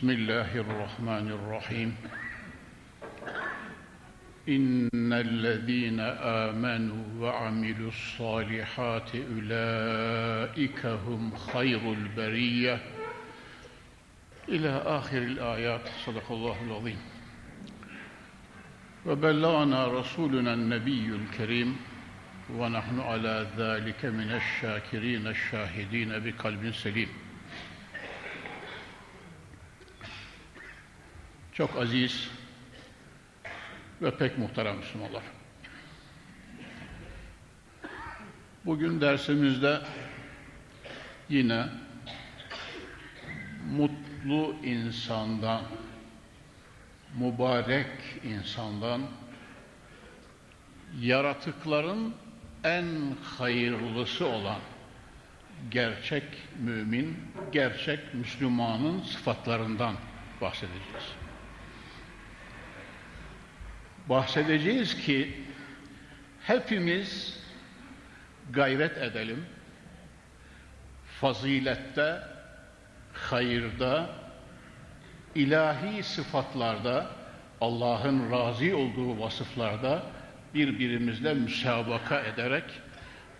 بسم الله الرحمن الرحيم. إن الذين آمنوا وعملوا الصالحات أولئك هم خير البرية. إلى آخر الآيات صدق الله العظيم. وبلغنا رسولنا النبي الكريم ونحن على ذلك من الشاكرين الشاهدين بقلب selim. Çok aziz ve pek muhterem Müslümanlar. Bugün dersimizde yine mutlu insandan, mübarek insandan, yaratıkların en hayırlısı olan gerçek mümin, gerçek Müslümanın sıfatlarından bahsedeceğiz. Bahsedeceğiz ki hepimiz gayret edelim, fazilette, hayırda, ilahi sıfatlarda, Allah'ın razı olduğu vasıflarda birbirimizle müsabaka ederek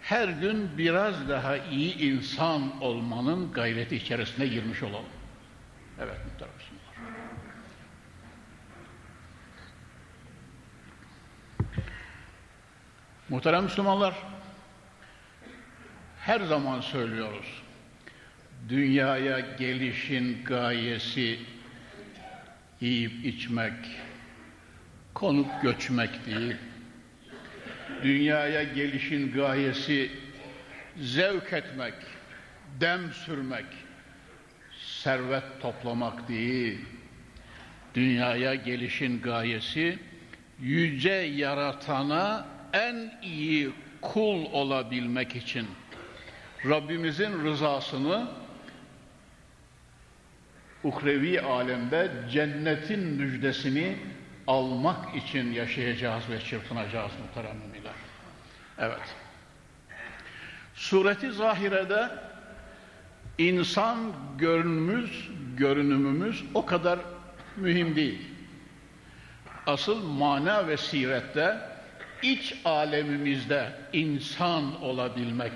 her gün biraz daha iyi insan olmanın gayreti içerisine girmiş olalım. Evet muhterem Muhterem Müslümanlar, her zaman söylüyoruz. Dünyaya gelişin gayesi yiyip içmek, konup göçmek değil. Dünyaya gelişin gayesi zevk etmek, dem sürmek, servet toplamak değil. Dünyaya gelişin gayesi yüce yaratana en iyi kul olabilmek için Rabbimizin rızasını uhrevi alemde cennetin müjdesini almak için yaşayacağız ve çırpınacağız muhterem. Evet. Sureti zahirede insan görünümümüz, görünümümüz o kadar mühim değil. Asıl mana ve sirette iç alemimizde insan olabilmek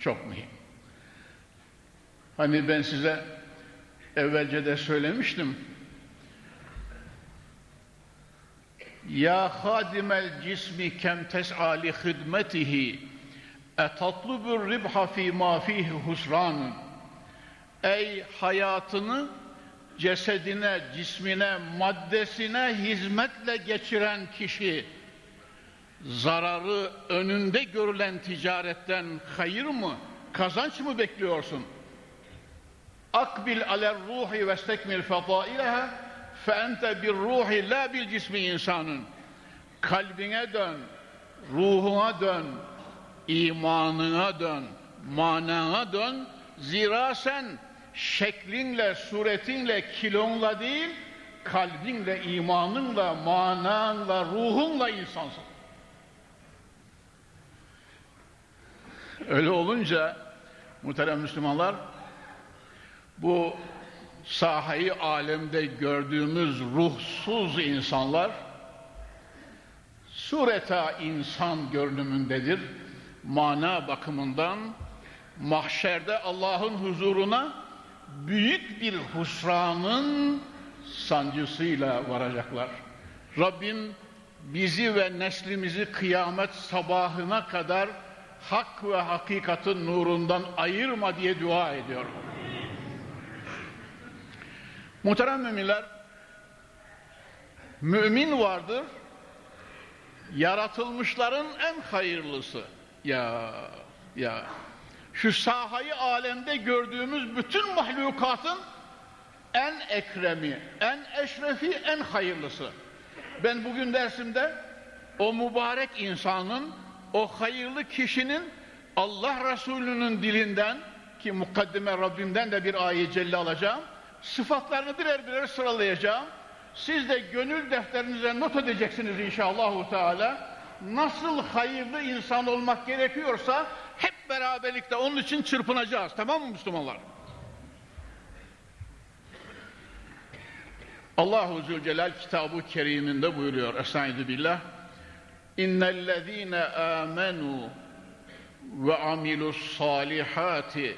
çok mühim. Hani ben size evvelce de söylemiştim. Ya hadimel cismi kem tes'ali hidmetihi etatlubur ribha fi ma fihi husranun Ey hayatını cesedine, cismine, maddesine hizmetle geçiren kişi zararı önünde görülen ticaretten hayır mı, kazanç mı bekliyorsun? Akbil aler ruhi ve stekmil fetaileha fe ente bir ruhi la bil cismi insanın. Kalbine dön, ruhuna dön, imanına dön, manana dön. Zira sen şeklinle, suretinle, kilonla değil, kalbinle, imanınla, mananla, ruhunla insansın. Öyle olunca muhterem Müslümanlar bu sahayı alemde gördüğümüz ruhsuz insanlar sureta insan görünümündedir. Mana bakımından mahşerde Allah'ın huzuruna büyük bir husranın sancısıyla varacaklar. Rabbim bizi ve neslimizi kıyamet sabahına kadar hak ve hakikatin nurundan ayırma diye dua ediyorum. Muhterem müminler, mümin vardır, yaratılmışların en hayırlısı. Ya, ya, şu sahayı alemde gördüğümüz bütün mahlukatın en ekremi, en eşrefi, en hayırlısı. Ben bugün dersimde o mübarek insanın, o hayırlı kişinin Allah Resulü'nün dilinden ki mukaddime Rabbimden de bir ayet celle alacağım. Sıfatlarını birer birer sıralayacağım. Siz de gönül defterinize not edeceksiniz inşallah Teala. Nasıl hayırlı insan olmak gerekiyorsa hep beraberlikte onun için çırpınacağız. Tamam mı Müslümanlar? Allahu Zülcelal kitabı keriminde buyuruyor. Estaizu billah. İnnellezîne âmenû ve amilus salihati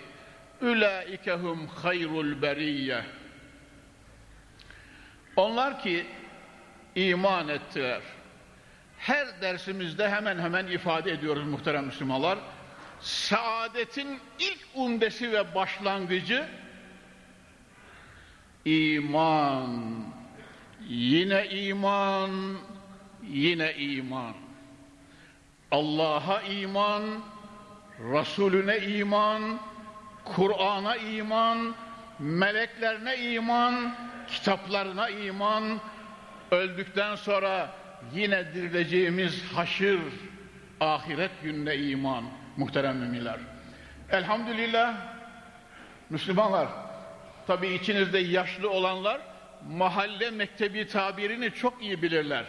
ulaikehum hayrul beriyye. Onlar ki iman ettiler. Her dersimizde hemen hemen ifade ediyoruz muhterem Müslümanlar. Saadetin ilk umdesi ve başlangıcı iman. Yine iman, yine iman. Allah'a iman, Resulüne iman, Kur'an'a iman, meleklerine iman, kitaplarına iman, öldükten sonra yine dirileceğimiz haşır, ahiret gününe iman, muhterem müminler. Elhamdülillah, Müslümanlar, tabi içinizde yaşlı olanlar, mahalle mektebi tabirini çok iyi bilirler.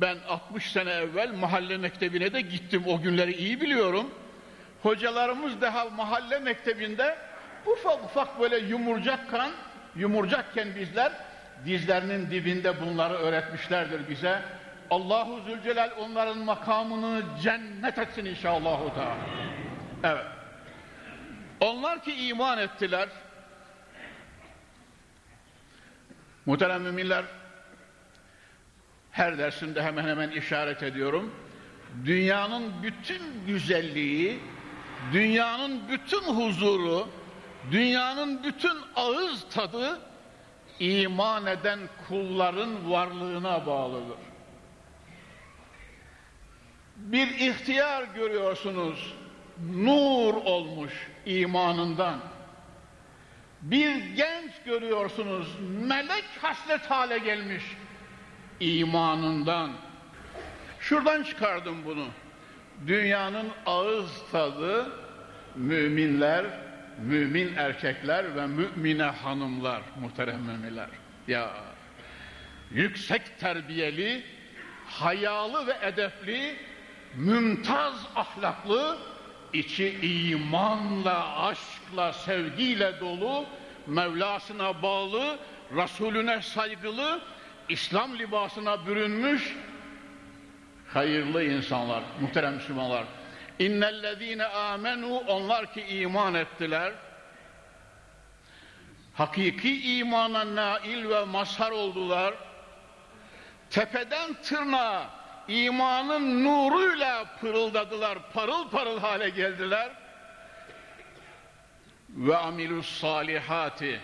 Ben 60 sene evvel mahalle mektebine de gittim, o günleri iyi biliyorum. Hocalarımız daha mahalle mektebinde ufak ufak böyle yumurcakken, yumurcakken bizler dizlerinin dibinde bunları öğretmişlerdir bize. Allahu Zülcelal onların makamını cennet etsin inşallah. Evet. Onlar ki iman ettiler. Muhterem müminler, her dersimde hemen hemen işaret ediyorum. Dünyanın bütün güzelliği, dünyanın bütün huzuru, dünyanın bütün ağız tadı iman eden kulların varlığına bağlıdır. Bir ihtiyar görüyorsunuz, nur olmuş imanından. Bir genç görüyorsunuz, melek haslet hale gelmiş imanından. Şuradan çıkardım bunu. Dünyanın ağız tadı müminler, mümin erkekler ve mümine hanımlar, muhterem müminler. Ya yüksek terbiyeli, hayalı ve edepli, mümtaz ahlaklı, içi imanla, aşkla, sevgiyle dolu, Mevlasına bağlı, Resulüne saygılı, İslam libasına bürünmüş hayırlı insanlar, muhterem Müslümanlar. İnnellezîne âmenû onlar ki iman ettiler. Hakiki imana nail ve mazhar oldular. Tepeden tırnağa imanın nuruyla pırıldadılar, parıl parıl hale geldiler. Ve amilus salihati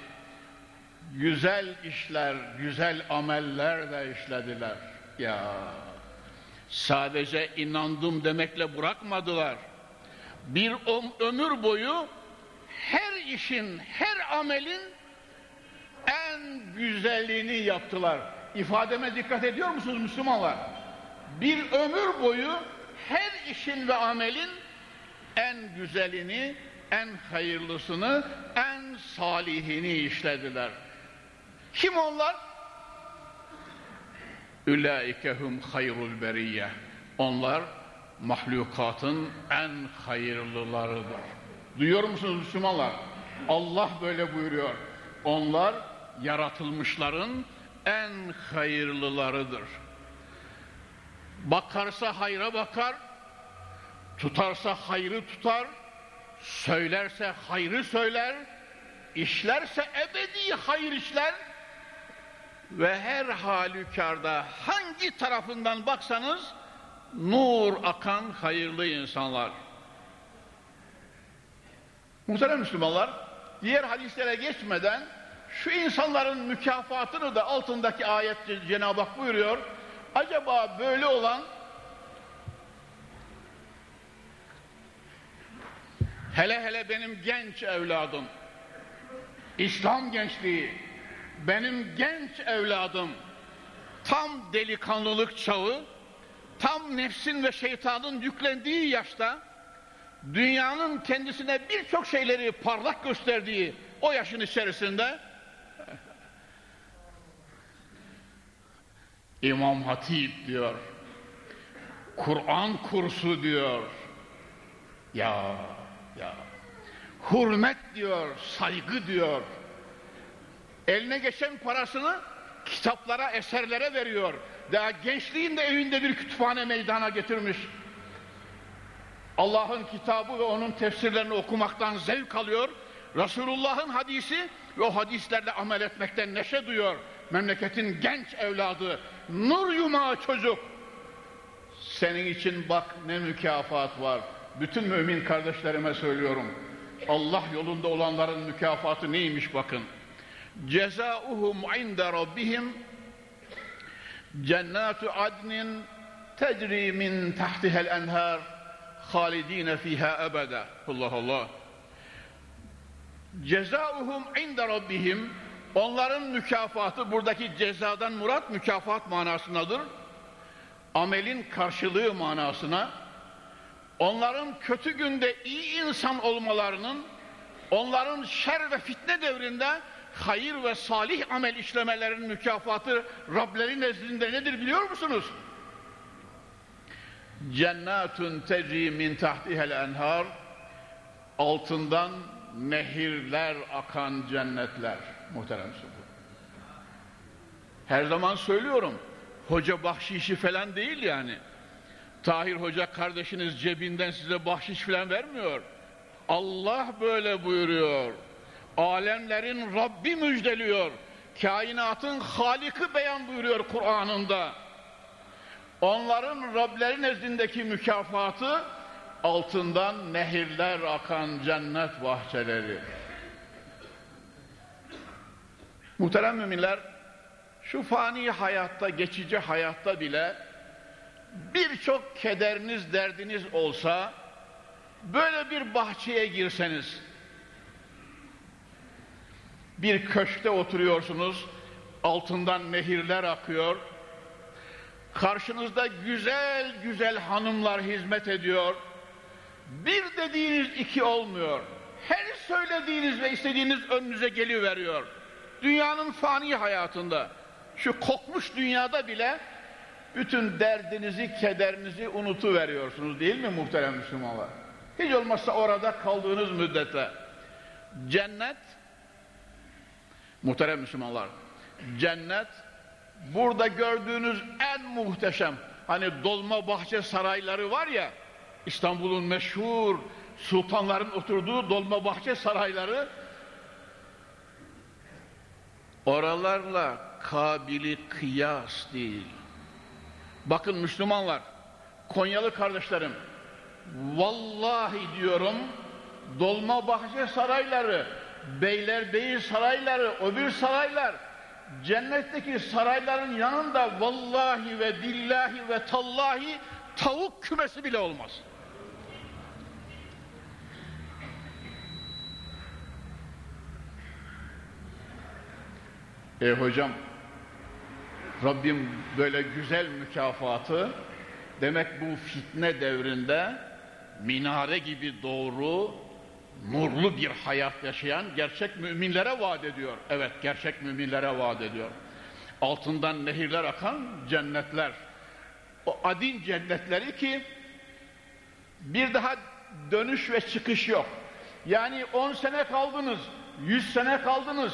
güzel işler, güzel ameller de işlediler. Ya sadece inandım demekle bırakmadılar. Bir ömür boyu her işin, her amelin en güzelliğini yaptılar. İfademe dikkat ediyor musunuz Müslümanlar? Bir ömür boyu her işin ve amelin en güzelini, en hayırlısını, en salihini işlediler. Kim onlar? Ülaikehum hayrul beriyye. Onlar mahlukatın en hayırlılarıdır. Duyuyor musunuz Müslümanlar? Allah böyle buyuruyor. Onlar yaratılmışların en hayırlılarıdır. Bakarsa hayra bakar, tutarsa hayrı tutar, söylerse hayrı söyler, işlerse ebedi hayır işler, ve her halükarda hangi tarafından baksanız nur akan hayırlı insanlar. Muhterem Müslümanlar, diğer hadislere geçmeden şu insanların mükafatını da altındaki ayet Cenab-ı Hak buyuruyor. Acaba böyle olan hele hele benim genç evladım İslam gençliği benim genç evladım tam delikanlılık çağı, tam nefsin ve şeytanın yüklendiği yaşta dünyanın kendisine birçok şeyleri parlak gösterdiği o yaşın içerisinde İmam Hatip diyor. Kur'an kursu diyor. Ya ya. Hürmet diyor, saygı diyor. Eline geçen parasını kitaplara, eserlere veriyor. Daha gençliğinde evinde bir kütüphane meydana getirmiş. Allah'ın kitabı ve onun tefsirlerini okumaktan zevk alıyor. Resulullah'ın hadisi ve o hadislerle amel etmekten neşe duyuyor. Memleketin genç evladı, nur yumağı çocuk. Senin için bak ne mükafat var. Bütün mümin kardeşlerime söylüyorum. Allah yolunda olanların mükafatı neymiş bakın. Cezauhum inde rabbihim cennatu adnin tecri min tahtihel enhar halidine fiha ebede. Allah Allah. Cezauhum inde rabbihim onların mükafatı buradaki cezadan murat mükafat manasındadır. Amelin karşılığı manasına onların kötü günde iyi insan olmalarının onların şer ve fitne devrinde hayır ve salih amel işlemelerinin mükafatı Rableri nezdinde nedir biliyor musunuz? Cennetun tecri min tahtihel enhar altından nehirler akan cennetler muhterem sultan. Her zaman söylüyorum hoca bahşişi falan değil yani. Tahir Hoca kardeşiniz cebinden size bahşiş falan vermiyor. Allah böyle buyuruyor. Alemlerin Rabbi müjdeliyor. Kainatın Halik'i beyan buyuruyor Kur'an'ında. Onların Rableri nezdindeki mükafatı altından nehirler akan cennet bahçeleri. Muhterem müminler, şu fani hayatta, geçici hayatta bile birçok kederiniz, derdiniz olsa böyle bir bahçeye girseniz bir köşkte oturuyorsunuz altından nehirler akıyor karşınızda güzel güzel hanımlar hizmet ediyor bir dediğiniz iki olmuyor her söylediğiniz ve istediğiniz önünüze geliveriyor dünyanın fani hayatında şu kokmuş dünyada bile bütün derdinizi, kederinizi unutuveriyorsunuz değil mi muhterem Müslümanlar? Hiç olmazsa orada kaldığınız müddete. Cennet, muhterem Müslümanlar, cennet burada gördüğünüz en muhteşem, hani dolma bahçe sarayları var ya, İstanbul'un meşhur sultanların oturduğu dolma bahçe sarayları, oralarla kabili kıyas değil. Bakın Müslümanlar, Konyalı kardeşlerim, vallahi diyorum, Dolmabahçe sarayları, Beylerbeyi sarayları, öbür saraylar, cennetteki sarayların yanında vallahi ve billahi ve tallahi tavuk kümesi bile olmaz. E hocam, Rabbim böyle güzel mükafatı demek bu fitne devrinde minare gibi doğru nurlu bir hayat yaşayan gerçek müminlere vaat ediyor. Evet gerçek müminlere vaat ediyor. Altından nehirler akan cennetler. O adin cennetleri ki bir daha dönüş ve çıkış yok. Yani 10 sene kaldınız, 100 sene kaldınız,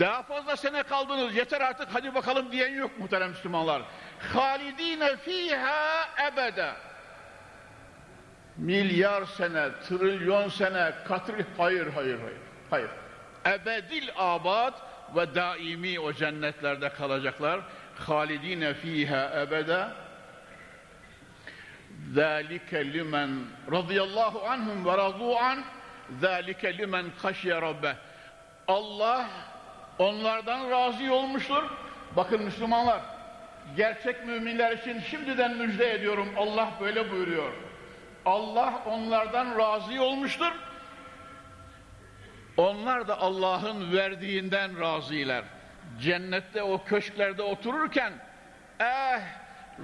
daha fazla sene kaldınız yeter artık hadi bakalım diyen yok muhterem Müslümanlar. Halidine fiha ebede. Milyar sene, trilyon sene, katri hayır hayır hayır. Hayır. Ebedil abad ve daimi o cennetlerde kalacaklar. Halidine fiha ebede. Zalike limen radıyallahu anhum ve radu an. Zalike limen kaşye. Allah onlardan razı olmuştur. Bakın Müslümanlar, gerçek müminler için şimdiden müjde ediyorum. Allah böyle buyuruyor. Allah onlardan razı olmuştur. Onlar da Allah'ın verdiğinden razılar. Cennette o köşklerde otururken eh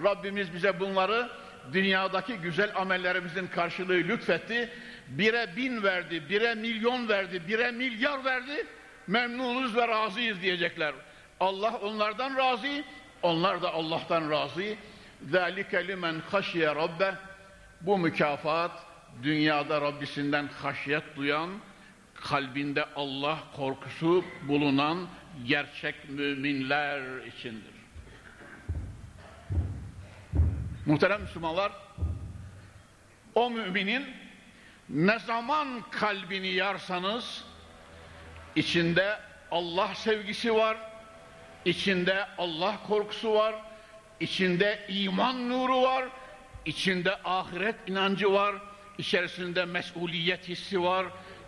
Rabbimiz bize bunları dünyadaki güzel amellerimizin karşılığı lütfetti. Bire bin verdi, bire milyon verdi, bire milyar verdi. Memnunuz ve razıyız diyecekler. Allah onlardan razı, onlar da Allah'tan razı. ذَٰلِكَ لِمَنْ خَشِيَ رَبَّهِ bu mükafat dünyada Rabbisinden haşyet duyan, kalbinde Allah korkusu bulunan gerçek müminler içindir. Muhterem Müslümanlar, o müminin ne zaman kalbini yarsanız, içinde Allah sevgisi var, içinde Allah korkusu var, içinde iman nuru var, içinde ahiret inancı var, içerisinde mesuliyet hissi var,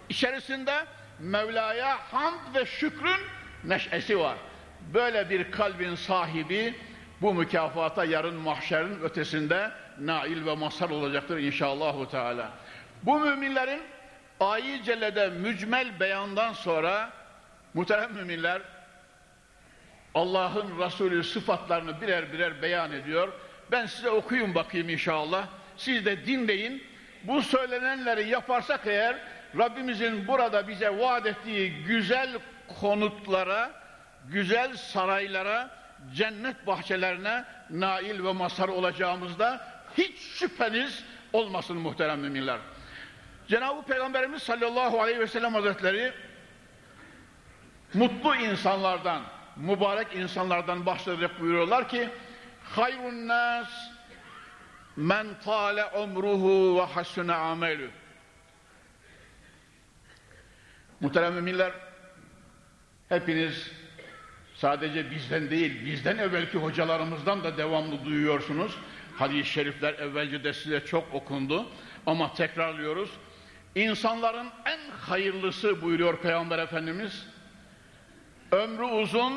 içerisinde Mevla'ya hamd ve şükrün neşesi var. Böyle bir kalbin sahibi bu mükafata yarın mahşerin ötesinde nail ve mazhar olacaktır inşallahü teala. Bu müminlerin ayi cellede mücmel beyandan sonra muhterem müminler Allah'ın Resulü sıfatlarını birer birer beyan ediyor. Ben size okuyun bakayım inşallah. Siz de dinleyin. Bu söylenenleri yaparsak eğer Rabbimizin burada bize vaat ettiği güzel konutlara, güzel saraylara, cennet bahçelerine nail ve mazhar olacağımızda hiç şüpheniz olmasın muhterem müminler. Cenab-ı Peygamberimiz sallallahu aleyhi ve sellem hazretleri mutlu insanlardan, mübarek insanlardan bahsederek buyuruyorlar ki hayrun nas men tale umruhu ve hasune amelü Muhterem müminler hepiniz sadece bizden değil bizden evvelki hocalarımızdan da devamlı duyuyorsunuz. Hadis-i şerifler evvelce de size çok okundu ama tekrarlıyoruz. İnsanların en hayırlısı buyuruyor Peygamber Efendimiz ömrü uzun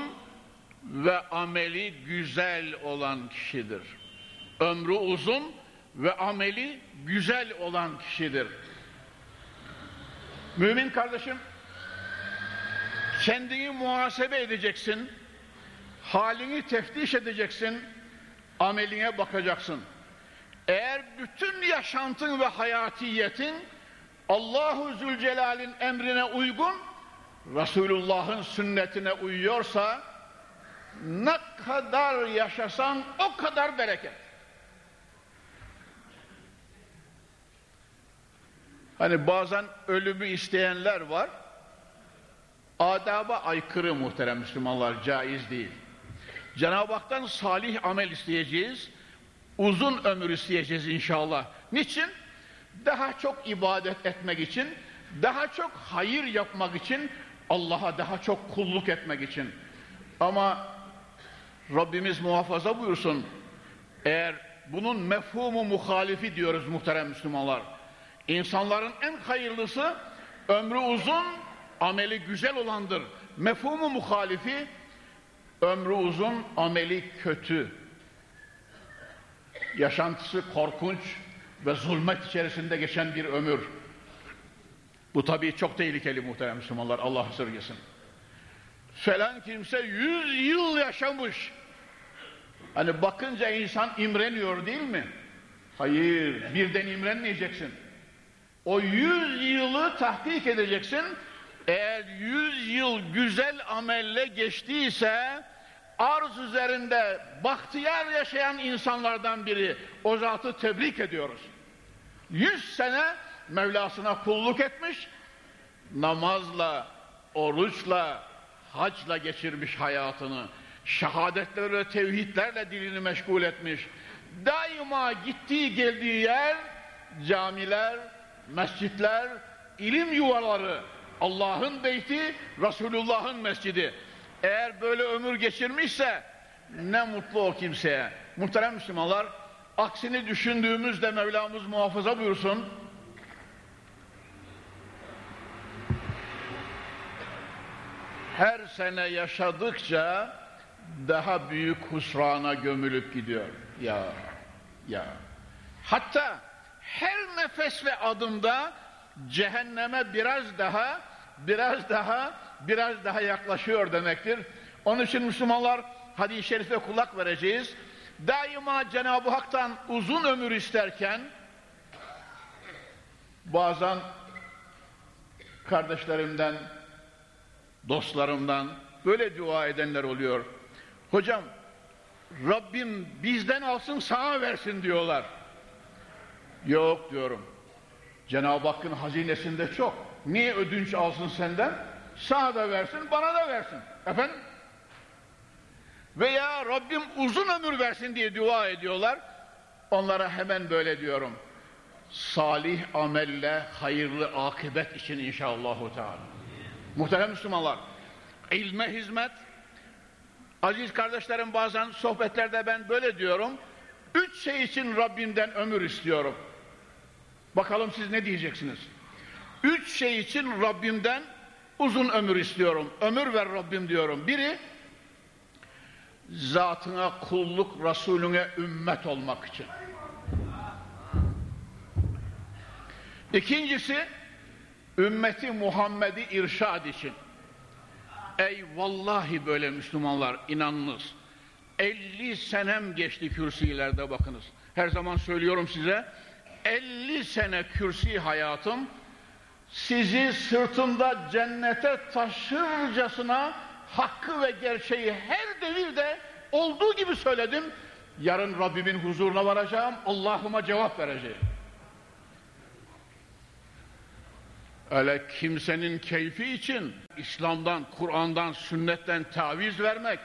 ve ameli güzel olan kişidir. Ömrü uzun ve ameli güzel olan kişidir. Mümin kardeşim, kendini muhasebe edeceksin, halini teftiş edeceksin, ameline bakacaksın. Eğer bütün yaşantın ve hayatiyetin Allahu Zülcelal'in emrine uygun, Resulullah'ın sünnetine uyuyorsa, ne kadar yaşasan o kadar bereket. Hani bazen ölümü isteyenler var. Adaba aykırı muhterem Müslümanlar, caiz değil. Cenab-ı Hak'tan salih amel isteyeceğiz. Uzun ömür isteyeceğiz inşallah. Niçin? Daha çok ibadet etmek için, daha çok hayır yapmak için, Allah'a daha çok kulluk etmek için. Ama Rabbimiz muhafaza buyursun. Eğer bunun mefhumu muhalifi diyoruz muhterem Müslümanlar. İnsanların en hayırlısı ömrü uzun, ameli güzel olandır. Mefhumu muhalifi ömrü uzun, ameli kötü. Yaşantısı korkunç ve zulmet içerisinde geçen bir ömür. Bu tabii çok tehlikeli muhterem Müslümanlar. Allah sırgısın. Falan kimse yüz yıl yaşamış. Hani bakınca insan imreniyor değil mi? Hayır, birden imrenmeyeceksin. O yüz yılı tahkik edeceksin. Eğer yüz yıl güzel amelle geçtiyse arz üzerinde bahtiyar yaşayan insanlardan biri. O zatı tebrik ediyoruz. Yüz sene Mevlasına kulluk etmiş, namazla, oruçla, hacla geçirmiş hayatını, şehadetlerle, tevhidlerle dilini meşgul etmiş. Daima gittiği geldiği yer camiler, mescitler, ilim yuvaları, Allah'ın beyti, Resulullah'ın mescidi. Eğer böyle ömür geçirmişse ne mutlu o kimseye. Muhterem Müslümanlar, aksini düşündüğümüzde Mevlamız muhafaza buyursun. Her sene yaşadıkça daha büyük husrana gömülüp gidiyor. Ya, ya. Hatta her nefes ve adımda cehenneme biraz daha biraz daha biraz daha yaklaşıyor demektir. Onun için Müslümanlar hadis-i şerife kulak vereceğiz. Daima Cenab-ı Hak'tan uzun ömür isterken bazen kardeşlerimden, dostlarımdan böyle dua edenler oluyor. Hocam Rabbim bizden alsın sana versin diyorlar. Yok diyorum. Cenab-ı Hakk'ın hazinesinde çok. Niye ödünç alsın senden? Sana da versin, bana da versin. Efendim? Veya Rabbim uzun ömür versin diye dua ediyorlar. Onlara hemen böyle diyorum. Salih amelle hayırlı akıbet için inşallahü teala. Muhterem Müslümanlar, ilme hizmet, aziz kardeşlerim bazen sohbetlerde ben böyle diyorum. Üç şey için Rabbimden ömür istiyorum. Bakalım siz ne diyeceksiniz? Üç şey için Rabbimden uzun ömür istiyorum. Ömür ver Rabbim diyorum. Biri, zatına kulluk, Resulüne ümmet olmak için. İkincisi, ümmeti Muhammed'i irşad için. Ey vallahi böyle Müslümanlar inanınız. 50 senem geçti kürsülerde bakınız. Her zaman söylüyorum size 50 sene kürsi hayatım sizi sırtımda cennete taşırcasına hakkı ve gerçeği her devirde olduğu gibi söyledim. Yarın Rabbimin huzuruna varacağım, Allah'ıma cevap vereceğim. Öyle kimsenin keyfi için İslam'dan, Kur'an'dan, sünnetten taviz vermek,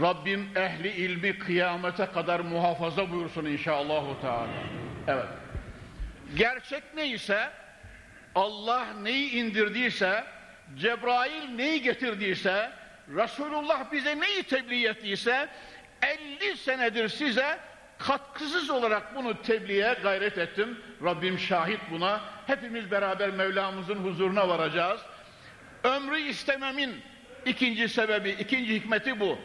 Rabbim ehli ilmi kıyamete kadar muhafaza buyursun inşallahü teala. Evet. Gerçek neyse, Allah neyi indirdiyse, Cebrail neyi getirdiyse, Resulullah bize neyi tebliğ ettiyse, 50 senedir size katkısız olarak bunu tebliğe gayret ettim. Rabbim şahit buna. Hepimiz beraber Mevlamızın huzuruna varacağız. Ömrü istememin ikinci sebebi, ikinci hikmeti bu.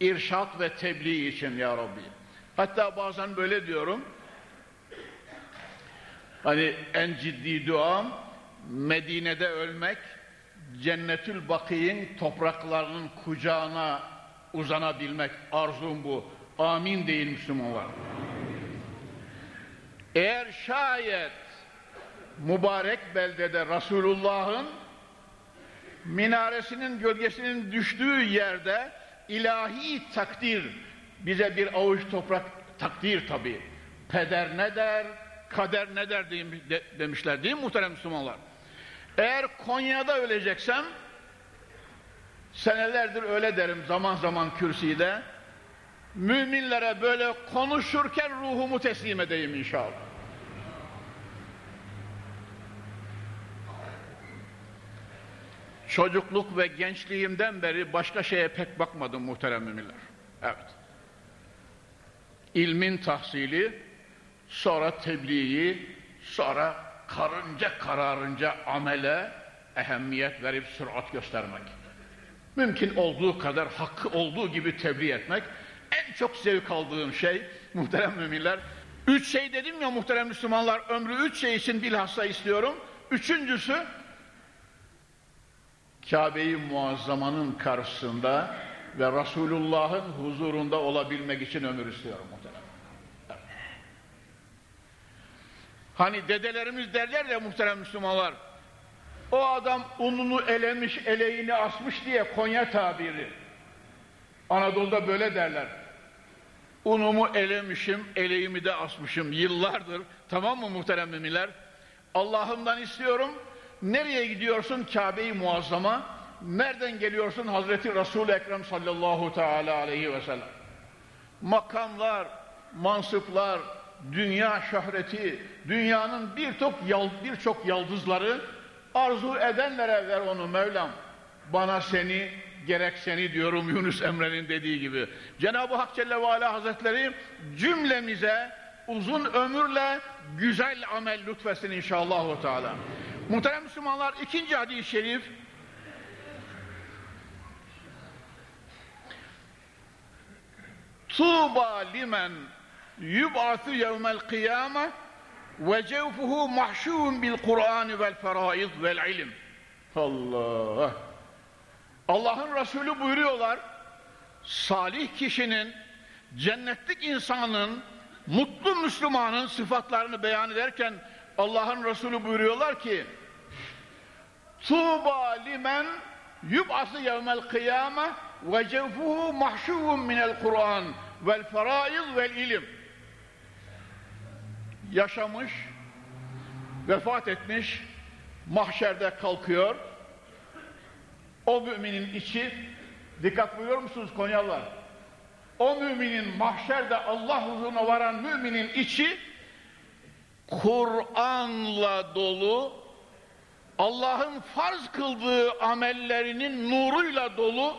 İrşat ve tebliğ için ya Rabbi. Hatta bazen böyle diyorum. Hani en ciddi duam Medine'de ölmek, Cennetül Bakî'nin topraklarının kucağına uzanabilmek. Arzum bu. Amin değil Müslümanlar. Eğer şayet mübarek beldede Resulullah'ın minaresinin gölgesinin düştüğü yerde ilahi takdir bize bir avuç toprak takdir tabi. Peder ne der, kader ne der demişler değil mi muhterem Müslümanlar? Eğer Konya'da öleceksem senelerdir öyle derim zaman zaman kürsüde müminlere böyle konuşurken ruhumu teslim edeyim inşallah. Çocukluk ve gençliğimden beri başka şeye pek bakmadım muhterem müminler. Evet. İlmin tahsili, sonra tebliği, sonra karınca kararınca amele ehemmiyet verip sürat göstermek. Mümkün olduğu kadar hakkı olduğu gibi tebliğ etmek en çok zevk aldığım şey muhterem müminler. Üç şey dedim ya muhterem Müslümanlar ömrü üç şey için bilhassa istiyorum. Üçüncüsü Kabe-i Muazzama'nın karşısında ve Resulullah'ın huzurunda olabilmek için ömür istiyorum muhterem. Hani dedelerimiz derler ya muhterem Müslümanlar, o adam ununu elemiş, eleğini asmış diye Konya tabiri. Anadolu'da böyle derler. Unumu elemişim, eleğimi de asmışım yıllardır. Tamam mı muhterem müminler? Allah'ımdan istiyorum. Nereye gidiyorsun Kabe-i Muazzama? Nereden geliyorsun Hazreti Resul-i Ekrem sallallahu teala aleyhi ve sellem? Makamlar, mansıplar, dünya şöhreti, dünyanın birçok birçok yıldızları arzu edenlere ver onu Mevlam. Bana seni gerek seni diyorum Yunus Emre'nin dediği gibi. Cenab-ı Hak Celle ve Ala Hazretleri cümlemize uzun ömürle güzel amel lütfesin inşallah. Teala. Muhterem Müslümanlar ikinci hadis-i şerif Tuğba limen yub'atü yevmel kıyame ve cevfuhu mahşûn bil Kur'an vel feraid vel ilim. Allah. Allah'ın Resulü buyuruyorlar. Salih kişinin, cennetlik insanın, mutlu Müslümanın sıfatlarını beyan ederken Allah'ın Resulü buyuruyorlar ki Tuğba limen yub'ası yevmel kıyame ve cevfuhu mahşuvun minel Kur'an vel feraid vel ilim yaşamış vefat etmiş mahşerde kalkıyor o müminin içi dikkat buyuruyor musunuz Konyalılar o müminin mahşerde Allah huzuruna varan müminin içi Kur'an'la dolu Allah'ın farz kıldığı amellerinin nuruyla dolu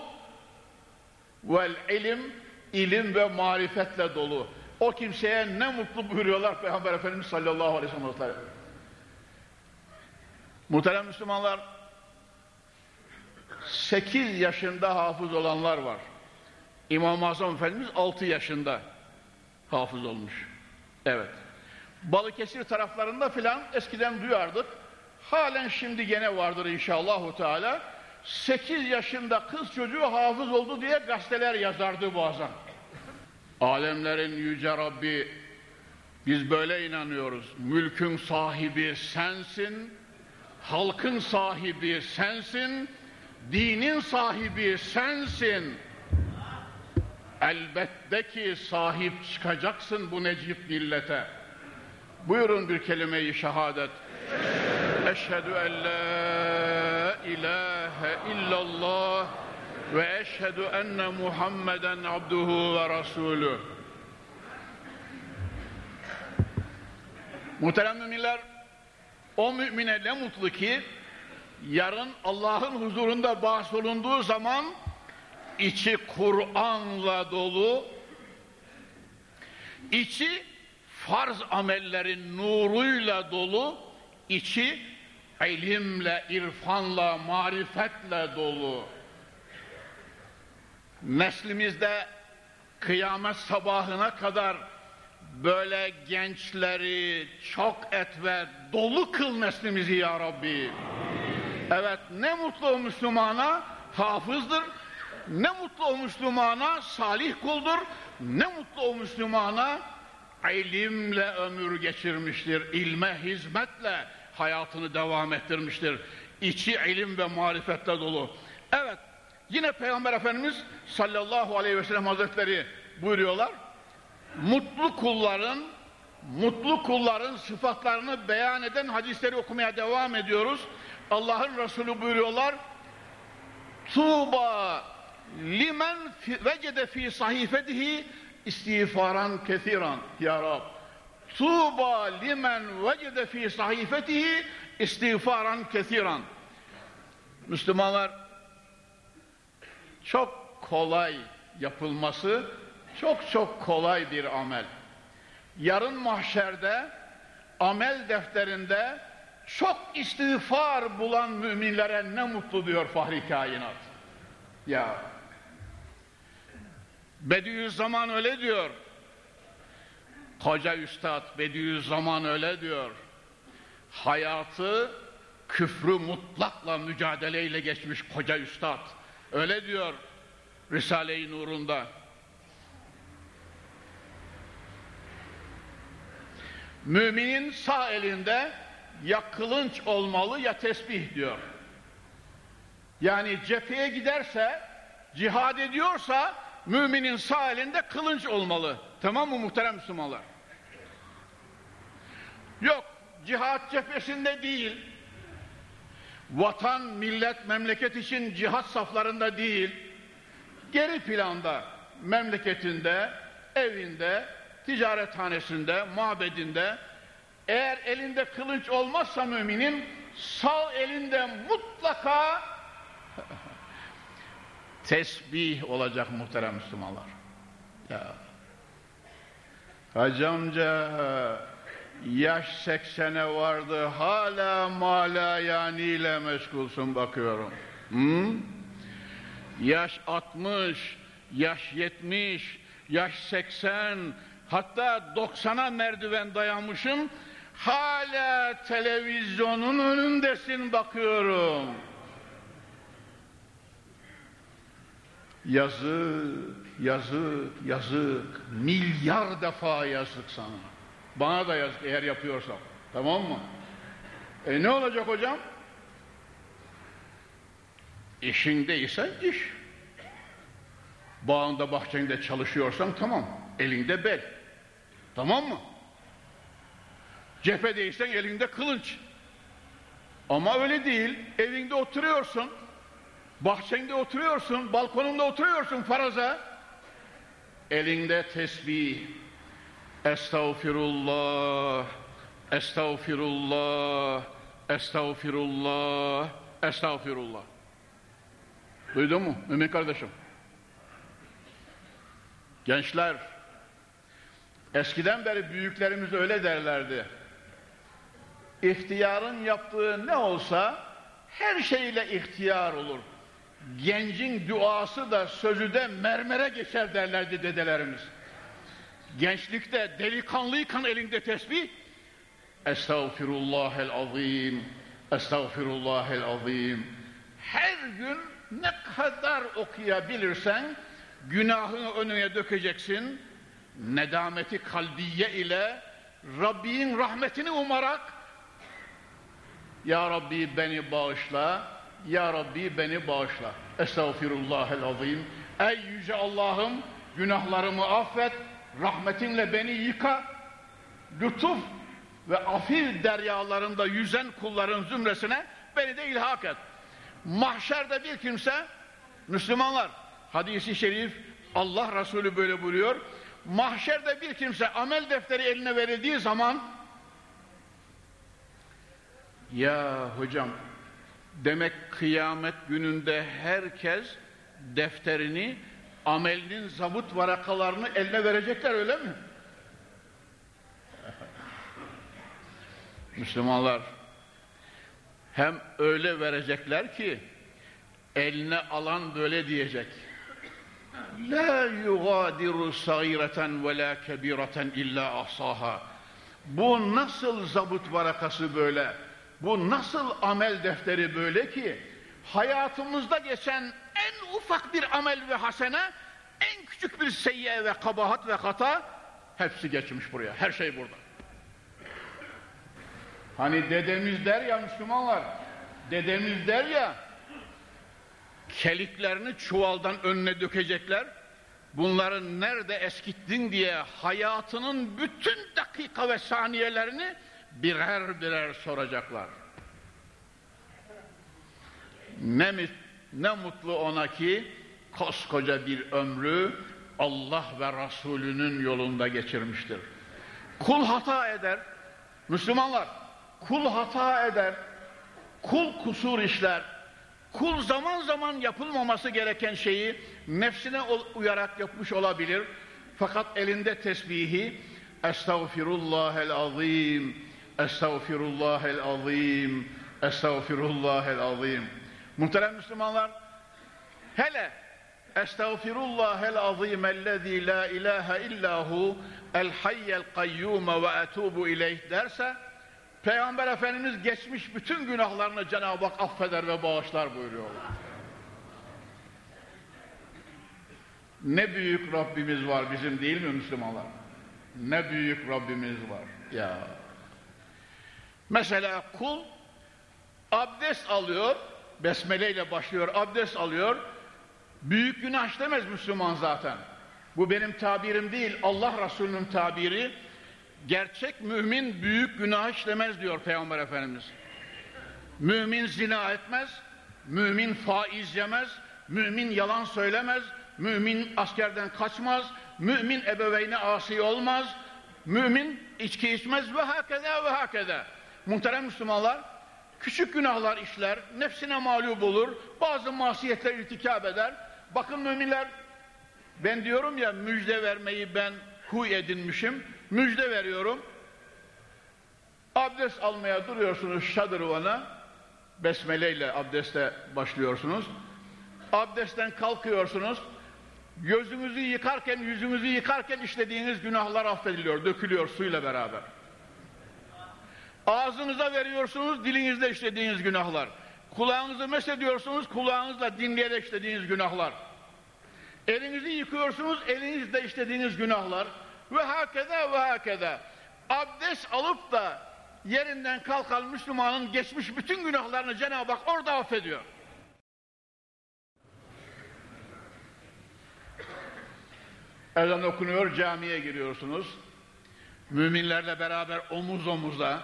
vel ilim, ilim ve marifetle dolu. O kimseye ne mutlu buyuruyorlar Peygamber Efendimiz sallallahu aleyhi ve sellem. Muhterem Müslümanlar, 8 yaşında hafız olanlar var. İmam-ı Azam Efendimiz 6 yaşında hafız olmuş. Evet. Balıkesir taraflarında filan eskiden duyardık. Halen şimdi gene vardır inşallahu teala. 8 yaşında kız çocuğu hafız oldu diye gazeteler yazardı bazen. Alemlerin yüce Rabbi biz böyle inanıyoruz. Mülkün sahibi sensin, halkın sahibi sensin, dinin sahibi sensin. Elbette ki sahip çıkacaksın bu necip millete. Buyurun bir kelime-i şehadet. Eşhedü en la ilahe illallah ve eşhedü enne Muhammeden abduhu ve rasulü. Muhterem müminler, o mümine ne mutlu ki yarın Allah'ın huzurunda bahsolunduğu zaman içi Kur'an'la dolu, içi farz amellerin nuruyla dolu, içi ilimle, irfanla, marifetle dolu. Neslimizde kıyamet sabahına kadar böyle gençleri çok et ve dolu kıl neslimizi ya Rabbi. Evet ne mutlu o Müslümana hafızdır, ne mutlu o Müslümana salih kuldur, ne mutlu o Müslümana ilimle ömür geçirmiştir, ilme hizmetle hayatını devam ettirmiştir. İçi ilim ve marifetle dolu. Evet, yine Peygamber Efendimiz sallallahu aleyhi ve sellem hazretleri buyuruyorlar. Mutlu kulların mutlu kulların sıfatlarını beyan eden hadisleri okumaya devam ediyoruz. Allah'ın Resulü buyuruyorlar. Tuğba limen vecede fi sahifetihi istiğfaran kethiran ya Rab. Tuğba limen vecede fi sahifetihi istiğfaran kethiran. Müslümanlar çok kolay yapılması çok çok kolay bir amel. Yarın mahşerde amel defterinde çok istiğfar bulan müminlere ne mutlu diyor Fahri Kainat. Ya Bediüzzaman öyle diyor. Koca Üstad Bediüzzaman öyle diyor. Hayatı küfrü mutlakla mücadeleyle geçmiş koca Üstad. Öyle diyor Risale-i Nur'unda. Müminin sağ elinde ya kılınç olmalı ya tesbih diyor. Yani cepheye giderse, cihad ediyorsa müminin sağ elinde kılınç olmalı. Tamam mı muhterem Müslümanlar? Yok, cihat cephesinde değil. Vatan, millet, memleket için cihat saflarında değil. Geri planda, memleketinde, evinde, ticarethanesinde, mabedinde eğer elinde kılıç olmazsa müminin sağ elinde mutlaka tesbih olacak muhterem Müslümanlar. Ya. Hacı yaş seksene vardı hala mala ile meşgulsun bakıyorum. Hı? Yaş 60, yaş 70, yaş 80, hatta 90'a merdiven dayanmışım Hala televizyonun önündesin bakıyorum. Yazık, yazık, yazık. Milyar defa yazık sana. Bana da yazık eğer yapıyorsam. Tamam mı? E ne olacak hocam? İşindeysen iş. Bağında bahçende çalışıyorsan tamam. Elinde bel. Tamam mı? Cephedeysen elinde kılınç. Ama öyle değil. Evinde oturuyorsun. Bahçende oturuyorsun. Balkonunda oturuyorsun faraza. Elinde tesbih. Estağfirullah. Estağfirullah. Estağfirullah. Estağfirullah. Duydun mu Mümin kardeşim? Gençler, eskiden beri büyüklerimiz öyle derlerdi. İhtiyarın yaptığı ne olsa her şeyle ihtiyar olur. Gencin duası da sözü de mermere geçer derlerdi dedelerimiz. Gençlikte delikanlıyken elinde tesbih Estağfirullahel azim Estağfirullahel azim Her gün ne kadar okuyabilirsen günahını önüne dökeceksin. Nedameti kalbiye ile Rabbin rahmetini umarak Ya Rabbi beni bağışla, Ya Rabbi beni bağışla. Estağfirullahel azim. Ey yüce Allah'ım günahlarımı affet, rahmetinle beni yıka, lütuf ve afil deryalarında yüzen kulların zümresine beni de ilhak et. Mahşerde bir kimse, Müslümanlar, hadisi şerif, Allah Resulü böyle buyuruyor, mahşerde bir kimse amel defteri eline verildiği zaman, ya hocam, demek kıyamet gününde herkes defterini, amelinin zabut varakalarını eline verecekler öyle mi? Müslümanlar, hem öyle verecekler ki eline alan böyle diyecek. La yugadiru sagireten ve la kebireten illa ahsaha. Bu nasıl zabut varakası böyle? Bu nasıl amel defteri böyle ki hayatımızda geçen en ufak bir amel ve hasene, en küçük bir seyye ve kabahat ve hata hepsi geçmiş buraya. Her şey burada. Hani dedemiz der ya Müslümanlar, dedemiz der ya, keliklerini çuvaldan önüne dökecekler, bunların nerede eskittin diye hayatının bütün dakika ve saniyelerini birer birer soracaklar. Ne, ne mutlu ona ki koskoca bir ömrü Allah ve Resulünün yolunda geçirmiştir. Kul hata eder, Müslümanlar, Kul hata eder, kul kusur işler, kul zaman zaman yapılmaması gereken şeyi nefsine uyarak yapmış olabilir. Fakat elinde tesbihi Estağfirullahel azim, Estağfirullahel azim, Estağfirullahel azim. Muhterem Müslümanlar, hele Estağfirullahel azim ellezî la ilahe illahu el hayyel kayyume ve etubu ileyh derse Peygamber Efendimiz geçmiş bütün günahlarını Cenab-ı Hak affeder ve bağışlar buyuruyorlar. Ne büyük Rabbimiz var bizim değil mi Müslümanlar? Ne büyük Rabbimiz var. Ya. Mesela kul abdest alıyor, besmele ile başlıyor, abdest alıyor. Büyük günah işlemez Müslüman zaten. Bu benim tabirim değil, Allah Resulü'nün tabiri. Gerçek mümin büyük günah işlemez diyor Peygamber Efendimiz. Mümin zina etmez, mümin faiz yemez, mümin yalan söylemez, mümin askerden kaçmaz, mümin ebeveyne asi olmaz, mümin içki içmez ve hakeza ve hakeza. Muhterem Müslümanlar, küçük günahlar işler, nefsine mağlup olur, bazı masiyetler irtikab eder. Bakın müminler, ben diyorum ya müjde vermeyi ben huy edinmişim, müjde veriyorum. Abdest almaya duruyorsunuz şadırvana, besmele ile abdeste başlıyorsunuz. Abdestten kalkıyorsunuz, gözünüzü yıkarken, yüzünüzü yıkarken işlediğiniz günahlar affediliyor, dökülüyor suyla beraber. Ağzınıza veriyorsunuz, dilinizle işlediğiniz günahlar. Kulağınızı mesediyorsunuz, kulağınızla dinleyerek işlediğiniz günahlar. Elinizi yıkıyorsunuz, elinizle işlediğiniz günahlar. Ve hakeza ve hakeza. Abdest alıp da yerinden kalkan Müslümanın geçmiş bütün günahlarını Cenab-ı Hak orada affediyor. Ezan okunuyor, camiye giriyorsunuz. Müminlerle beraber omuz omuza.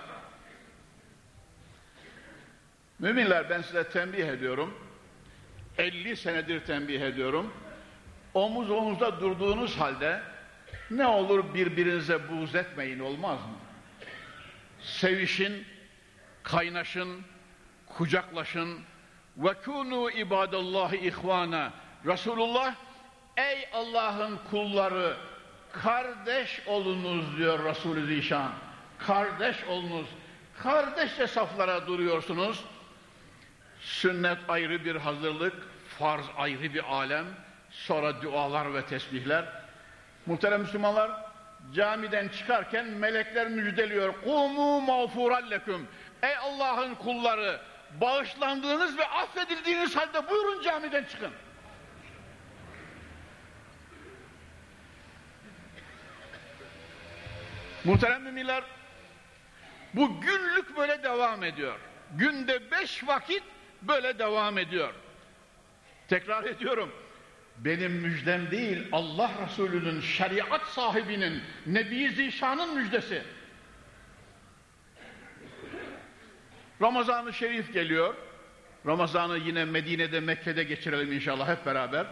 Müminler ben size tembih ediyorum. 50 senedir tembih ediyorum. Omuz omuzda durduğunuz halde ne olur birbirinize buğz etmeyin olmaz mı? Sevişin, kaynaşın, kucaklaşın. Ve kunu ibadallahi ihvana. Resulullah ey Allah'ın kulları kardeş olunuz diyor Resulü Zişan. Kardeş olunuz. Kardeşçe saflara duruyorsunuz. Sünnet ayrı bir hazırlık, farz ayrı bir alem, sonra dualar ve tesbihler. Muhterem Müslümanlar, camiden çıkarken melekler müjdeliyor. Kumu mağfuran leküm. Ey Allah'ın kulları, bağışlandığınız ve affedildiğiniz halde buyurun camiden çıkın. Muhterem müminler, bu günlük böyle devam ediyor. Günde beş vakit böyle devam ediyor. Tekrar ediyorum. Benim müjdem değil, Allah Resulü'nün, şeriat sahibinin, Nebi Zişan'ın müjdesi. Ramazan-ı Şerif geliyor. Ramazan'ı yine Medine'de, Mekke'de geçirelim inşallah hep beraber.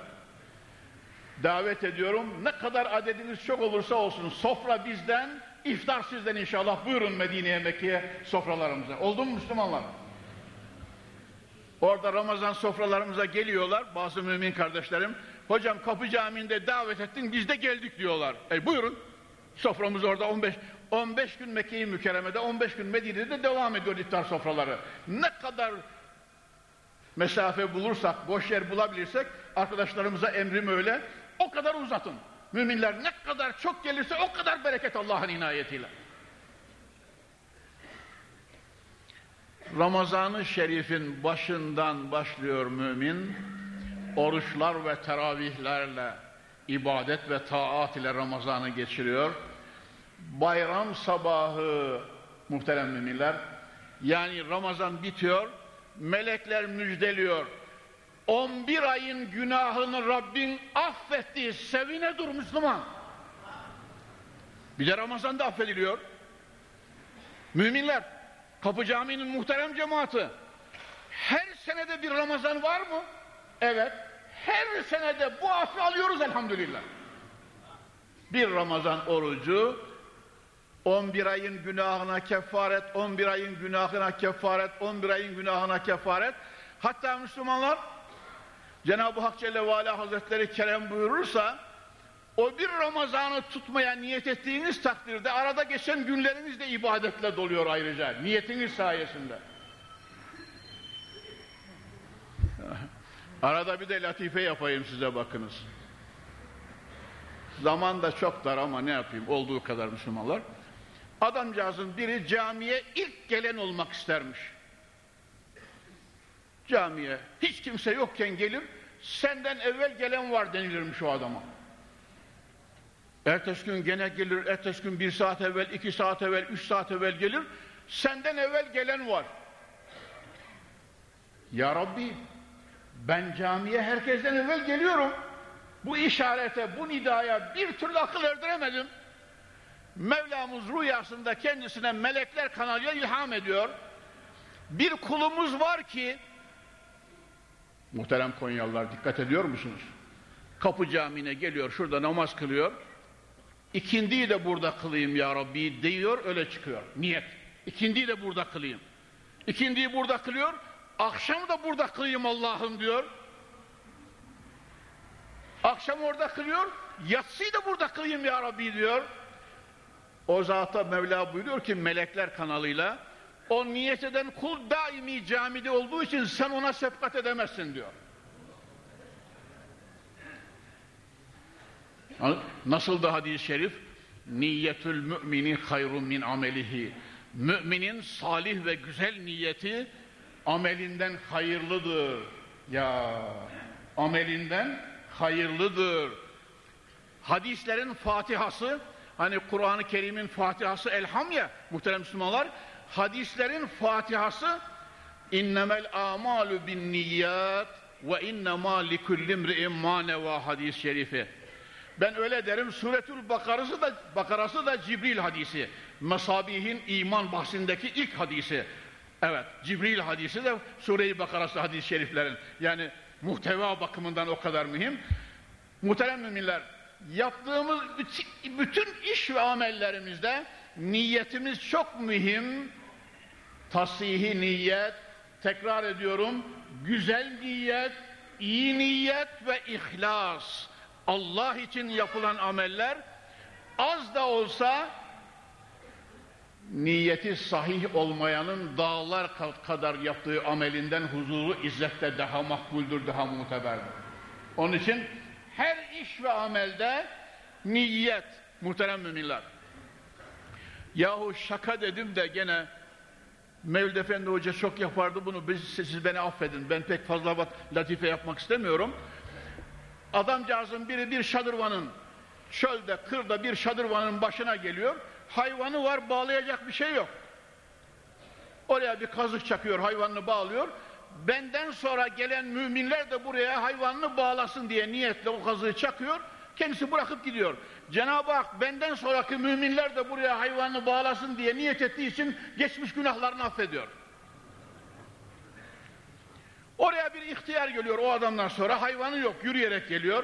Davet ediyorum. Ne kadar adediniz çok olursa olsun sofra bizden, iftar sizden inşallah. Buyurun Medine'ye, Mekke'ye sofralarımıza. Oldu mu Müslümanlar? Orada Ramazan sofralarımıza geliyorlar bazı mümin kardeşlerim. Hocam Kapı Camii'nde davet ettin biz de geldik diyorlar. E buyurun. Soframız orada 15 15 gün Mekke-i Mükerreme'de 15 gün Medine'de devam ediyor iftar sofraları. Ne kadar mesafe bulursak, boş yer bulabilirsek arkadaşlarımıza emrim öyle. O kadar uzatın. Müminler ne kadar çok gelirse o kadar bereket Allah'ın inayetiyle. Ramazan-ı Şerif'in başından başlıyor mümin, oruçlar ve teravihlerle, ibadet ve taat ile Ramazan'ı geçiriyor. Bayram sabahı muhterem müminler, yani Ramazan bitiyor, melekler müjdeliyor. 11 ayın günahını Rabbin affetti, sevine dur Müslüman. Bir de Ramazan'da affediliyor. Müminler, Kapı Camii'nin muhterem cemaati. Her senede bir Ramazan var mı? Evet. Her senede bu affı alıyoruz elhamdülillah. Bir Ramazan orucu 11 ayın günahına kefaret, 11 ayın günahına kefaret, 11 ayın günahına kefaret. Hatta Müslümanlar Cenab-ı Hak Celle ve Ala Hazretleri Kerem buyurursa o bir Ramazan'ı tutmaya niyet ettiğiniz takdirde arada geçen günleriniz de ibadetle doluyor ayrıca. Niyetiniz sayesinde. Arada bir de latife yapayım size bakınız. Zaman da çok dar ama ne yapayım olduğu kadar Müslümanlar. Adamcağızın biri camiye ilk gelen olmak istermiş. Camiye hiç kimse yokken gelir, senden evvel gelen var denilirmiş o adama. Ertesi gün gene gelir, ertesi gün bir saat evvel, iki saat evvel, üç saat evvel gelir. Senden evvel gelen var. Ya Rabbi, ben camiye herkesten evvel geliyorum. Bu işarete, bu nidaya bir türlü akıl erdiremedim. Mevlamız rüyasında kendisine melekler kanalıyla ilham ediyor. Bir kulumuz var ki, muhterem Konyalılar dikkat ediyor musunuz? Kapı Camii'ne geliyor, şurada namaz kılıyor. İkindiyi de burada kılayım ya Rabbi diyor öyle çıkıyor. Niyet. İkindiyi de burada kılayım. İkindiyi burada kılıyor. Akşam da burada kılayım Allah'ım diyor. Akşam orada kılıyor. Yatsıyı da burada kılayım ya Rabbi diyor. O zata Mevla buyuruyor ki melekler kanalıyla o niyet eden kul daimi camide olduğu için sen ona şefkat edemezsin diyor. Nasıl da hadis-i şerif? Niyetül mümini hayrun min amelihi. Müminin salih ve güzel niyeti amelinden hayırlıdır. Ya amelinden hayırlıdır. Hadislerin Fatihası hani Kur'an-ı Kerim'in Fatihası elham ya muhterem Müslümanlar hadislerin Fatihası innemel amalu bin niyyat ve innema likullimri'in ma neva hadis-i şerifi. Ben öyle derim Suretül Bakarası da Bakarası da Cibril hadisi. Mesabihin iman bahsindeki ilk hadisi. Evet, Cibril hadisi de Sure-i Bakarası hadis-i şeriflerin. Yani muhteva bakımından o kadar mühim. Muhterem müminler, yaptığımız bütün iş ve amellerimizde niyetimiz çok mühim. Tasihi niyet, tekrar ediyorum, güzel niyet, iyi niyet ve ihlas. Allah için yapılan ameller az da olsa niyeti sahih olmayanın dağlar kadar yaptığı amelinden huzuru izzette daha makbuldür, daha muteberdir. Onun için her iş ve amelde niyet muhterem müminler. Yahu şaka dedim de gene Mevlid Efendi Hoca çok yapardı bunu. Biz, siz beni affedin. Ben pek fazla latife yapmak istemiyorum. Adamcağızın biri bir şadırvanın çölde, kırda bir şadırvanın başına geliyor. Hayvanı var, bağlayacak bir şey yok. Oraya bir kazık çakıyor, hayvanını bağlıyor. Benden sonra gelen müminler de buraya hayvanını bağlasın diye niyetle o kazığı çakıyor. Kendisi bırakıp gidiyor. Cenab-ı Hak benden sonraki müminler de buraya hayvanını bağlasın diye niyet ettiği için geçmiş günahlarını affediyor. Oraya bir ihtiyar geliyor o adamdan sonra hayvanı yok yürüyerek geliyor.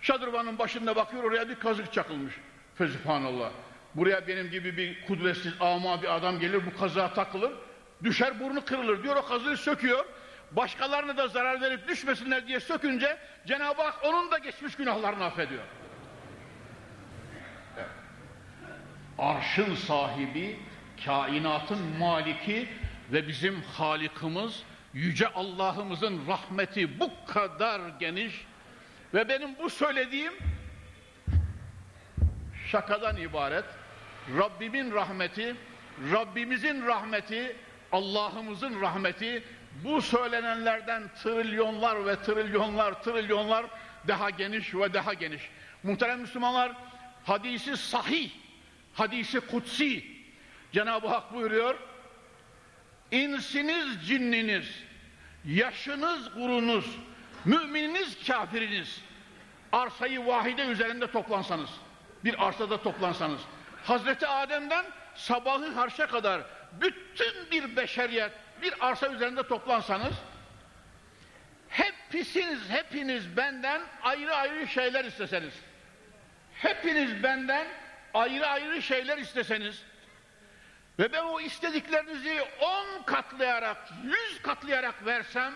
Şadırvanın başında bakıyor oraya bir kazık çakılmış. Fezifhanallah. Buraya benim gibi bir kudretsiz ama bir adam gelir bu kazığa takılır. Düşer burnu kırılır diyor o kazığı söküyor. Başkalarına da zarar verip düşmesinler diye sökünce Cenab-ı Hak onun da geçmiş günahlarını affediyor. Arşın sahibi, kainatın maliki ve bizim halikimiz Yüce Allah'ımızın rahmeti bu kadar geniş ve benim bu söylediğim şakadan ibaret. Rabbimin rahmeti, Rabbimizin rahmeti, Allah'ımızın rahmeti bu söylenenlerden trilyonlar ve trilyonlar trilyonlar daha geniş ve daha geniş. Muhterem Müslümanlar hadisi sahih, hadisi kutsi Cenab-ı Hak buyuruyor insiniz cinniniz, yaşınız gurunuz, mümininiz kafiriniz, arsayı vahide üzerinde toplansanız, bir arsada toplansanız, Hazreti Adem'den sabahı harşa kadar bütün bir beşeriyet bir arsa üzerinde toplansanız, hepiniz, hepiniz benden ayrı ayrı şeyler isteseniz, hepiniz benden ayrı ayrı şeyler isteseniz, ve ben o istediklerinizi on katlayarak, yüz katlayarak versem,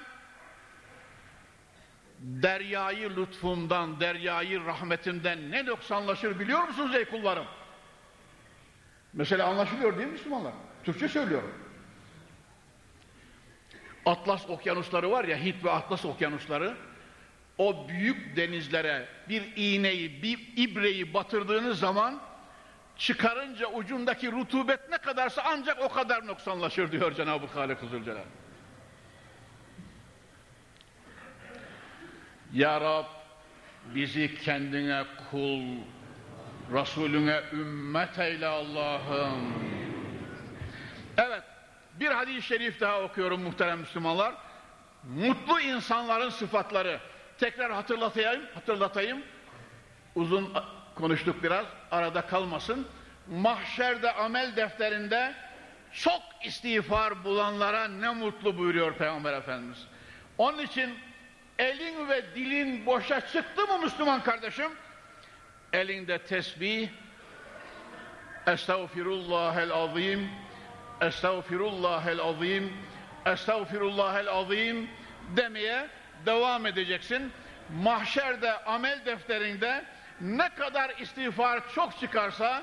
deryayı lütfundan, deryayı rahmetimden ne noksanlaşır biliyor musunuz ey kullarım? Mesela anlaşılıyor değil mi Müslümanlar? Türkçe söylüyorum. Atlas okyanusları var ya, Hint ve Atlas okyanusları, o büyük denizlere bir iğneyi, bir ibreyi batırdığınız zaman çıkarınca ucundaki rutubet ne kadarsa ancak o kadar noksanlaşır diyor Cenab-ı Halik Zülcelal. Ya Rab bizi kendine kul, Resulüne ümmet eyle Allah'ım. Evet, bir hadis-i şerif daha okuyorum muhterem Müslümanlar. Mutlu insanların sıfatları. Tekrar hatırlatayım, hatırlatayım. Uzun konuştuk biraz, arada kalmasın. Mahşerde amel defterinde çok istiğfar bulanlara ne mutlu buyuruyor Peygamber Efendimiz. Onun için elin ve dilin boşa çıktı mı Müslüman kardeşim? Elinde tesbih, Estağfirullahel azim, Estağfirullahel azim, Estağfirullahel azim demeye devam edeceksin. Mahşerde amel defterinde ne kadar istiğfar çok çıkarsa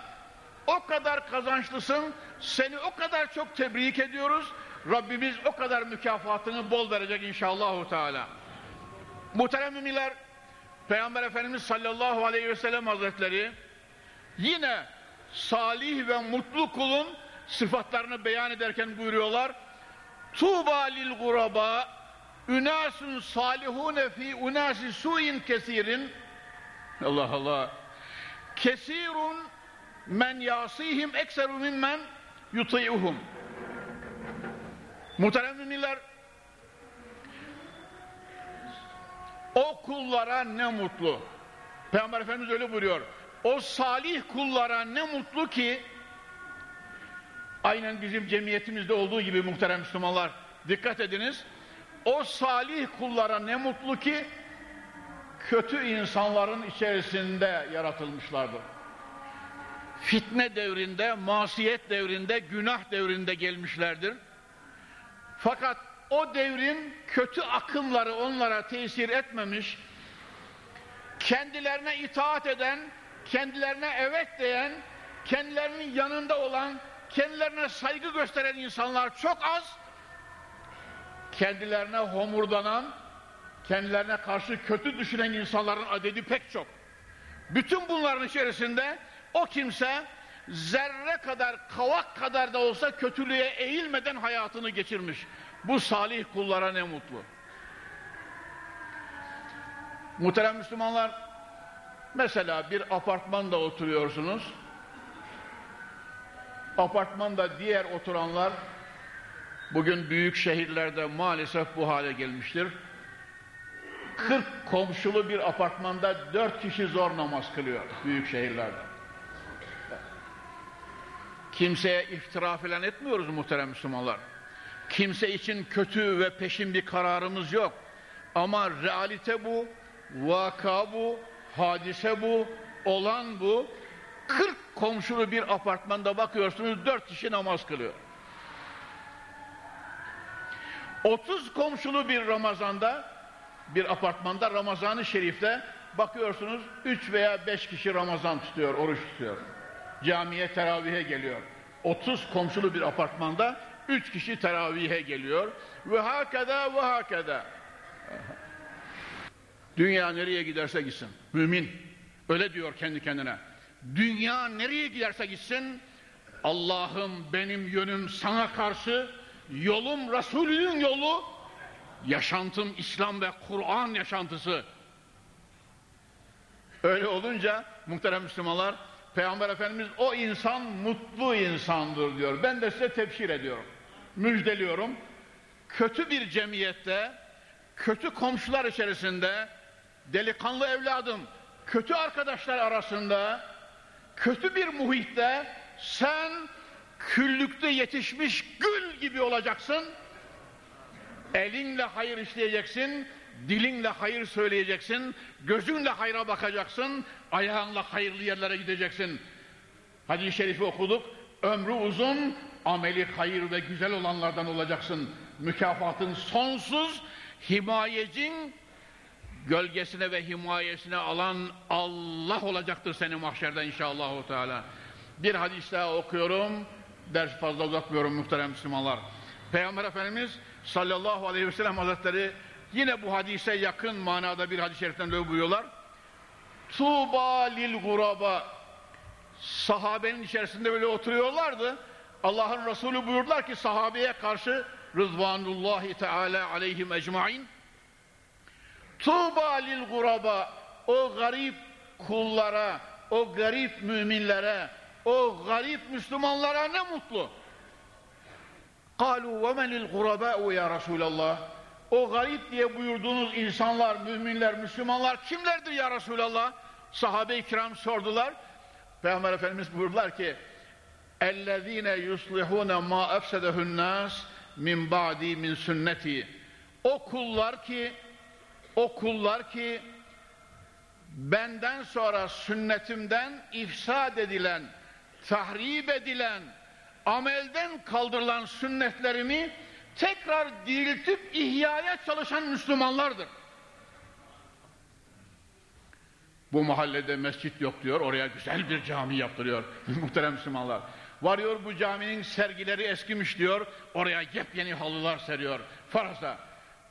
o kadar kazançlısın, seni o kadar çok tebrik ediyoruz. Rabbimiz o kadar mükafatını bol verecek inşallah. Teala. Muhterem müminler, Peygamber Efendimiz sallallahu aleyhi ve sellem hazretleri yine salih ve mutlu kulun sıfatlarını beyan ederken buyuruyorlar. Tuğba lil guraba ünasun salihune fi unasi suin kesirin. Allah Allah. Kesirun men yasihim ekseru mimmen yuti'uhum. Muhterem müminler o kullara ne mutlu Peygamber Efendimiz öyle buyuruyor o salih kullara ne mutlu ki aynen bizim cemiyetimizde olduğu gibi muhterem Müslümanlar dikkat ediniz o salih kullara ne mutlu ki kötü insanların içerisinde yaratılmışlardır. Fitne devrinde, masiyet devrinde, günah devrinde gelmişlerdir. Fakat o devrin kötü akımları onlara tesir etmemiş, kendilerine itaat eden, kendilerine evet diyen, kendilerinin yanında olan, kendilerine saygı gösteren insanlar çok az, kendilerine homurdanan, kendilerine karşı kötü düşünen insanların adedi pek çok. Bütün bunların içerisinde o kimse zerre kadar, kavak kadar da olsa kötülüğe eğilmeden hayatını geçirmiş. Bu salih kullara ne mutlu. Muhterem Müslümanlar, mesela bir apartmanda oturuyorsunuz. Apartmanda diğer oturanlar bugün büyük şehirlerde maalesef bu hale gelmiştir. 40 komşulu bir apartmanda 4 kişi zor namaz kılıyor büyük şehirlerde. Kimseye iftira falan etmiyoruz muhterem Müslümanlar. Kimse için kötü ve peşin bir kararımız yok. Ama realite bu, vaka bu, hadise bu, olan bu. 40 komşulu bir apartmanda bakıyorsunuz 4 kişi namaz kılıyor. 30 komşulu bir Ramazan'da bir apartmanda Ramazan-ı Şerif'te bakıyorsunuz 3 veya 5 kişi Ramazan tutuyor, oruç tutuyor. Camiye teravihe geliyor. 30 komşulu bir apartmanda 3 kişi teravihe geliyor. Ve hakeda ve hakeda. Dünya nereye giderse gitsin. Mümin. Öyle diyor kendi kendine. Dünya nereye giderse gitsin. Allah'ım benim yönüm sana karşı, yolum Resulünün yolu, yaşantım İslam ve Kur'an yaşantısı. Öyle olunca muhterem Müslümanlar Peygamber Efendimiz o insan mutlu insandır diyor. Ben de size tebşir ediyorum. Müjdeliyorum. Kötü bir cemiyette, kötü komşular içerisinde, delikanlı evladım, kötü arkadaşlar arasında, kötü bir muhitte sen küllükte yetişmiş gül gibi olacaksın. Elinle hayır işleyeceksin, dilinle hayır söyleyeceksin, gözünle hayra bakacaksın, ayağınla hayırlı yerlere gideceksin. Hadis-i şerifi okuduk, ömrü uzun, ameli hayır ve güzel olanlardan olacaksın. Mükafatın sonsuz, himayecin gölgesine ve himayesine alan Allah olacaktır seni mahşerde inşallah. Teala. Bir hadis daha okuyorum, ders fazla uzatmıyorum muhterem Müslümanlar. Peygamber Efendimiz sallallahu aleyhi ve sellem hazretleri yine bu hadise yakın manada bir hadis-i şeriften böyle buyuruyorlar. Tuğba lil guraba sahabenin içerisinde böyle oturuyorlardı. Allah'ın Resulü buyurdular ki sahabeye karşı Rızvanullahi Teala aleyhim ecmain Tuğba lil guraba o garip kullara, o garip müminlere, o garip Müslümanlara ne mutlu. قَالُوا وَمَنِ الْغُرَبَاءُ ya Resulallah O garip diye buyurduğunuz insanlar, müminler, Müslümanlar kimlerdir ya Resulallah? Sahabe-i kiram sordular. Peygamber Efendimiz buyurdular ki اَلَّذ۪ينَ يُصْلِحُونَ مَا اَفْسَدَهُ النَّاسِ min ba'di min sünneti o kullar ki o kullar ki benden sonra sünnetimden ifsad edilen tahrip edilen amelden kaldırılan sünnetlerimi tekrar diriltip ihyaya çalışan Müslümanlardır. Bu mahallede mescit yok diyor, oraya güzel bir cami yaptırıyor muhterem Müslümanlar. Varıyor bu caminin sergileri eskimiş diyor, oraya yepyeni halılar seriyor. Faraza,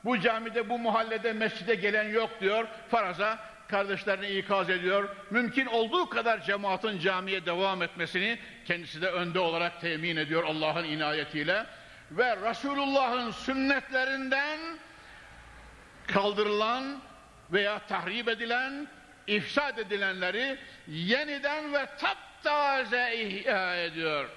bu camide bu mahallede mescide gelen yok diyor, faraza kardeşlerini ikaz ediyor. Mümkün olduğu kadar cemaatin camiye devam etmesini kendisi de önde olarak temin ediyor Allah'ın inayetiyle. Ve Resulullah'ın sünnetlerinden kaldırılan veya tahrip edilen, ifsad edilenleri yeniden ve taptaze ihya ediyor.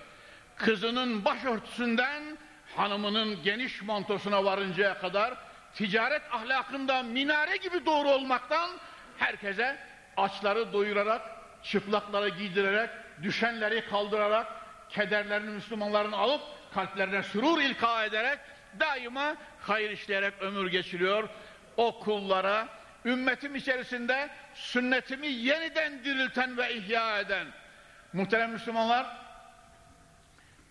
Kızının başörtüsünden hanımının geniş mantosuna varıncaya kadar ticaret ahlakında minare gibi doğru olmaktan herkese açları doyurarak, çıplakları giydirerek, düşenleri kaldırarak, kederlerini Müslümanların alıp kalplerine sürur ilka ederek daima hayır işleyerek ömür geçiriyor. O kullara ümmetim içerisinde sünnetimi yeniden dirilten ve ihya eden muhterem Müslümanlar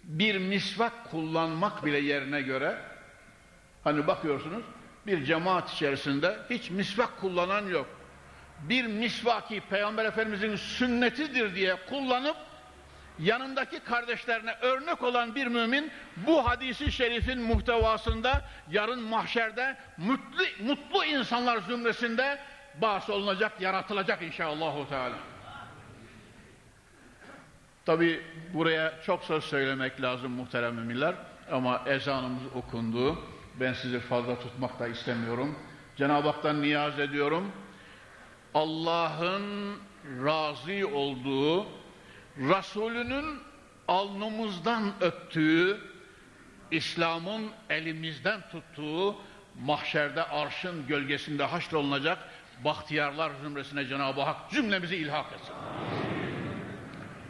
bir misvak kullanmak bile yerine göre hani bakıyorsunuz bir cemaat içerisinde hiç misvak kullanan yok. Bir misvaki Peygamber Efendimizin sünnetidir diye kullanıp yanındaki kardeşlerine örnek olan bir mümin bu hadisi şerifin muhtevasında yarın mahşerde mutlu, mutlu insanlar zümresinde bahs olunacak, yaratılacak inşallah. Teala. Tabi buraya çok söz söylemek lazım muhterem müminler ama ezanımız okundu. Ben sizi fazla tutmak da istemiyorum. Cenab-ı Hak'tan niyaz ediyorum. Allah'ın razı olduğu, Resulünün alnımızdan öptüğü, İslam'ın elimizden tuttuğu, mahşerde arşın gölgesinde haşrolunacak bahtiyarlar zümresine Cenab-ı Hak cümlemizi ilhak etsin.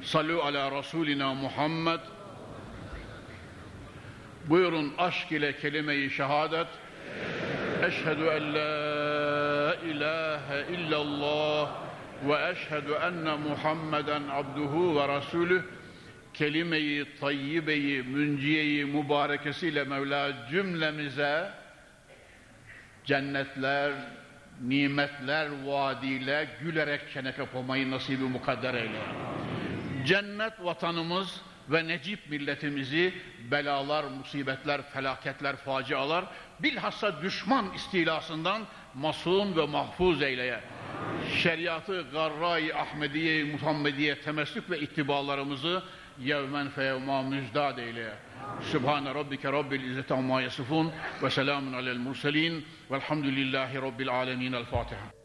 Sallu ala Resulina Muhammed. Buyurun aşk ile kelime-i şehadet. Eşhedü en la ilahe illallah eşhedü enne Muhammeden abduhu ve rasulüh. Kelime-i tayyibeyi, münciyeyi, mübarekesiyle Mevla cümlemize cennetler, nimetler vaadiyle gülerek çene kapamayı nasibi mukadder eyle cennet vatanımız ve necip milletimizi belalar, musibetler, felaketler, facialar bilhassa düşman istilasından masum ve mahfuz eyleye. Şeriatı garra-i Ahmediye, Muhammediye temessük ve ittibalarımızı yevmen feyevma müzdad eyleye. Sübhane Rabbike Rabbil İzzeti Amma Yasifun ve selamun alel murselin velhamdülillahi Rabbil Alemin. El Fatiha.